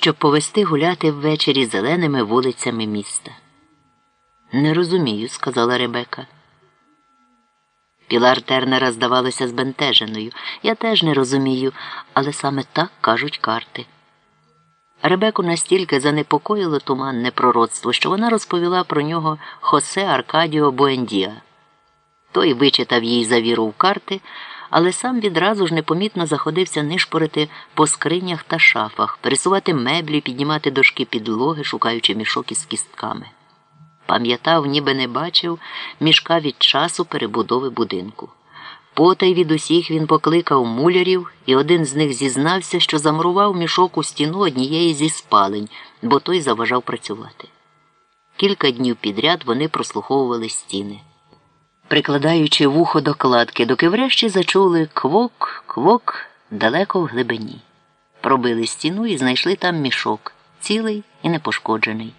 щоб повести гуляти ввечері зеленими вулицями міста. Не розумію, сказала Ребека. Пілар Тернера здавалося збентеженою. Я теж не розумію, але саме так кажуть карти. Ребеку настільки занепокоїло туманне пророцтво, що вона розповіла про нього Хосе Аркадіо Буендіа. Той вичитав їй завіру в карти, але сам відразу ж непомітно заходився нишпорити по скринях та шафах, пересувати меблі, піднімати дошки підлоги, шукаючи мішок із кістками. Пам'ятав, ніби не бачив мішка від часу перебудови будинку. Потай від усіх він покликав мулярів, і один з них зізнався, що замурував мішок у стіну однієї зі спалень, бо той заважав працювати. Кілька днів підряд вони прослуховували стіни, прикладаючи вухо до кладки, доки врешті зачули квок, квок далеко в глибині. Пробили стіну і знайшли там мішок, цілий і непошкоджений.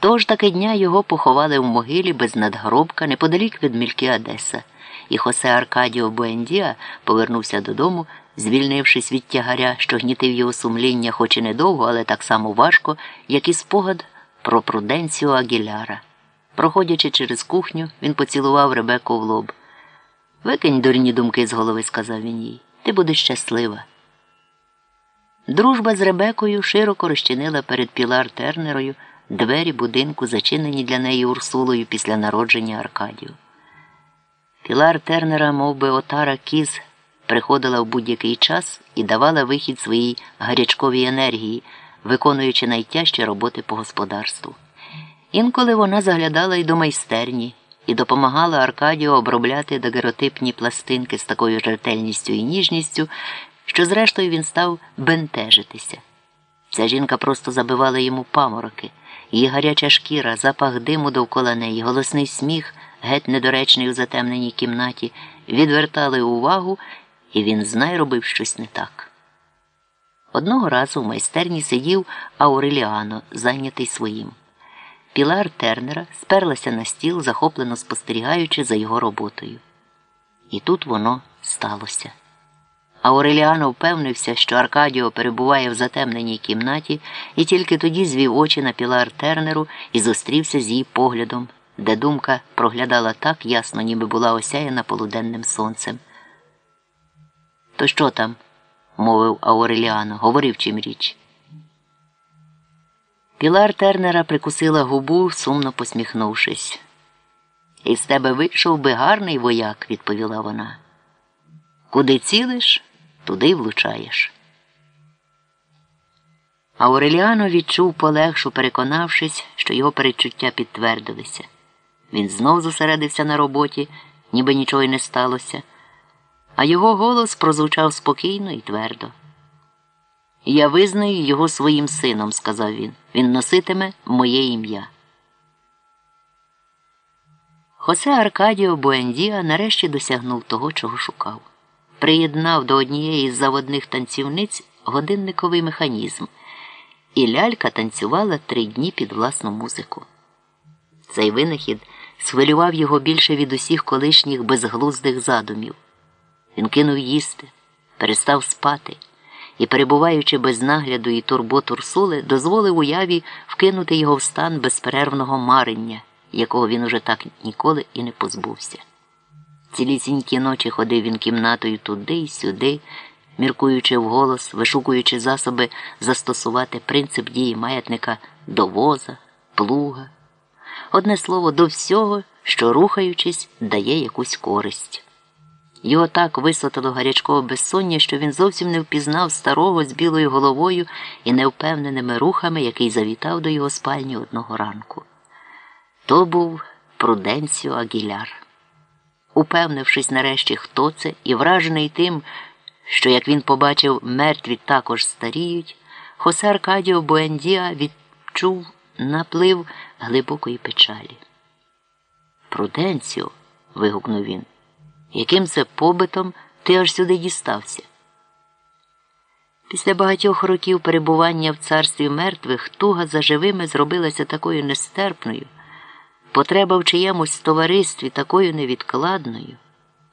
Тож таки дня його поховали в могилі без надгробка неподалік від мільки Одеса, і Хосе Аркадіо Буендіа повернувся додому, звільнившись від тягаря, що гнітив його сумління, хоч і недовго, але так само важко, як і спогад про Пруденціо Агіляра. Проходячи через кухню, він поцілував Ребеку в лоб. Викинь дурні думки з голови, сказав він їй. Ти будеш щаслива. Дружба з Ребекою широко розчинила перед Пілар Тернерою двері будинку, зачинені для неї Урсулою після народження Аркадію. Пілар Тернера, мов би отара кіз, приходила в будь-який час і давала вихід своїй гарячковій енергії, виконуючи найтяжчі роботи по господарству. Інколи вона заглядала й до майстерні і допомагала Аркадію обробляти дагеротипні пластинки з такою ретельністю і ніжністю, що, зрештою, він став бентежитися. Ця жінка просто забивала йому памороки, її гаряча шкіра, запах диму довкола неї, голосний сміх, геть недоречний у затемненій кімнаті, відвертали увагу, і він знай робив щось не так. Одного разу в майстерні сидів Ауреліано, зайнятий своїм. Пілар Тернера сперлася на стіл, захоплено спостерігаючи за його роботою. І тут воно сталося. Ауреліано впевнився, що Аркадіо перебуває в затемненій кімнаті, і тільки тоді звів очі на Пілар Тернеру і зустрівся з її поглядом, де думка проглядала так ясно, ніби була осяяна полуденним сонцем. То що там? мовив Ауреліано, говорив чим річ. Пілар Тернера прикусила губу, сумно посміхнувшись. Із тебе вийшов би гарний вояк, відповіла вона. Куди цілиш, туди влучаєш. Ауреліано відчув полегшу, переконавшись, що його перечуття підтвердилися. Він знов зосередився на роботі, ніби нічого й не сталося, а його голос прозвучав спокійно і твердо. Я визнаю його своїм сином, сказав він. Він носитиме моє ім'я. Хосе Аркадіо Буендіа нарешті досягнув того, чого шукав. Приєднав до однієї з заводних танцівниць годинниковий механізм, і лялька танцювала три дні під власну музику. Цей винахід схвилював його більше від усіх колишніх безглуздих задумів. Він кинув їсти, перестав спати і, перебуваючи без нагляду і турбот Урсули, дозволив уяві вкинути його в стан безперервного марення, якого він уже так ніколи і не позбувся. Цілісінькі ночі ходив він кімнатою туди й сюди, міркуючи вголос, вишукуючи засоби застосувати принцип дії маятника до воза, плуга. Одне слово, до всього, що, рухаючись, дає якусь користь. Його так висотило гарячкове безсоння, що він зовсім не впізнав старого з білою головою і невпевненими рухами, який завітав до його спальні одного ранку. То був Пруденціо Агіляр. Упевнившись нарешті, хто це, і вражений тим, що, як він побачив, мертві також старіють, Хосе Аркадіо Буендіа відчув наплив глибокої печалі. Пруденціо. вигукнув він яким це побитом ти аж сюди дістався? Після багатьох років перебування в царстві мертвих туга за живими зробилася такою нестерпною, потреба в чиємусь товаристві такою невідкладною,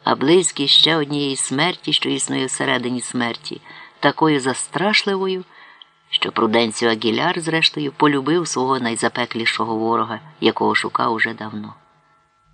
а близькість ще однієї смерті, що існує всередині смерті, такою застрашливою, що Пруденціо Агіляр, зрештою, полюбив свого найзапеклішого ворога, якого шукав уже давно.